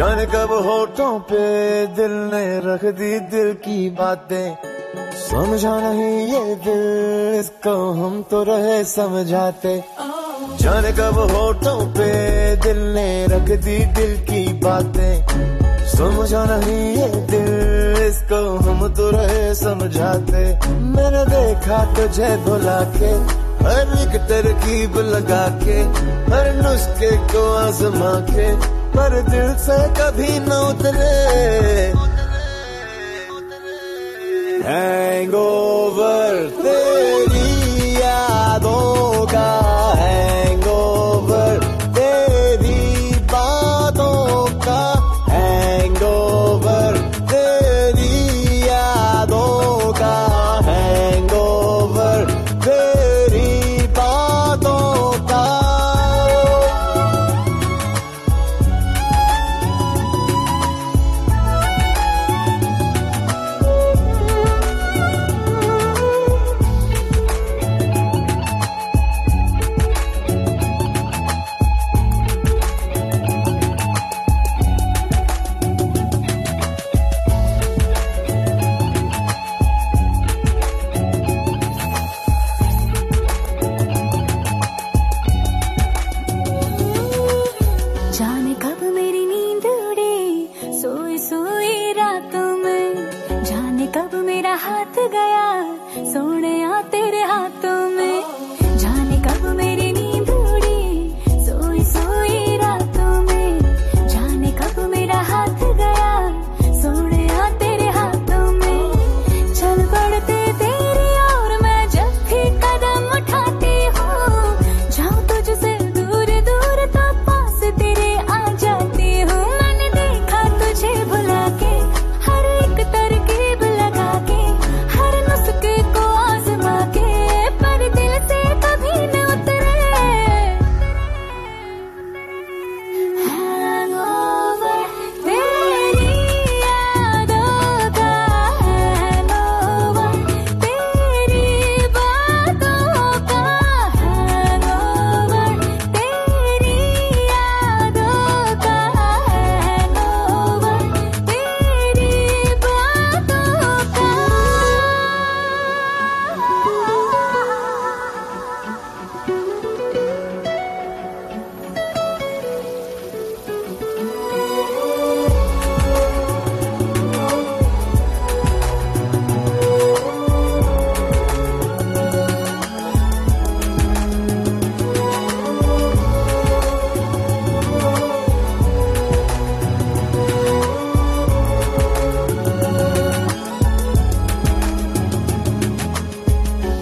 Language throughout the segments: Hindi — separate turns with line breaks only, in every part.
जाने कब होठों पे दिल ने रख दी दिल की बातें। समझा नहीं ये दिल, इसको हम तो रहे समझाते। जाने कब होठों पे दिल ने रख दी दिल की बातें। समझा नहीं ये दिल, इसको हम तो रहे समझाते। मैंने देखा तुझे भुला के हर एक तरकीब लगा के हर नुस्खे को आजमा के पर दिल से कभी न उतरे। हैंगओवर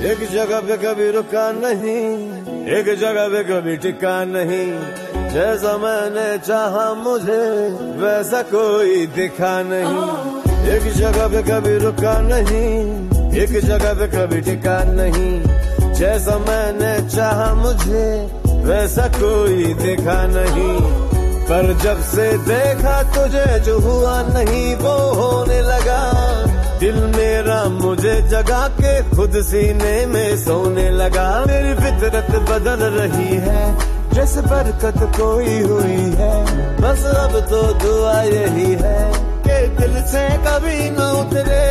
एक
जगह पे कभी रुका नहीं, एक जगह पे कभी टिका नहीं। जैसा मैंने चाहा मुझे, वैसा कोई दिखा नहीं। एक जगह पे कभी रुका नहीं, एक जगह पे कभी टिका नहीं। जैसा मैंने चाहा मुझे, वैसा कोई दिखा नहीं। पर जब से देखा तुझे जो हुआ नहीं, वो जगा के खुद सीने में सोने लगा। मेरी फितरत बदल रही है, जिस बरकत कोई हुई है। बस अब तो दुआ यही है के दिल से कभी न उतरे।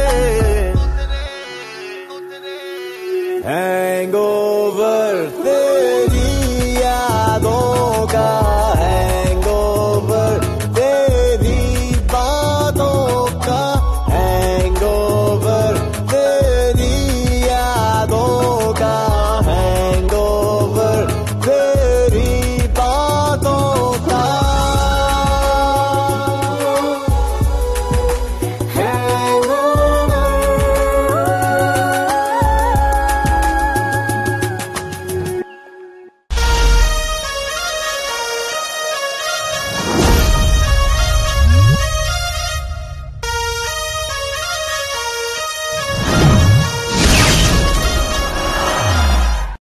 हैंग तेरे